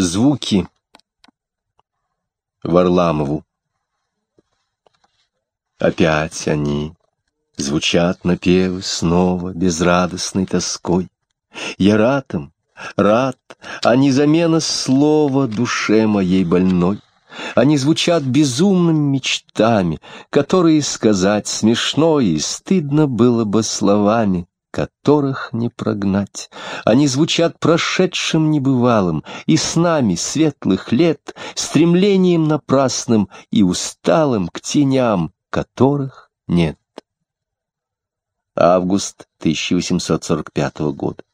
Звуки. Варламову. Опять они звучат напевы снова безрадостной тоской. Я рад им, рад, а не замена слова душе моей больной. Они звучат безумными мечтами, которые сказать смешно и стыдно было бы словами которых не прогнать. Они звучат прошедшим небывалым, и с нами светлых лет, стремлением напрасным и усталым к теням, которых нет. Август 1845 года.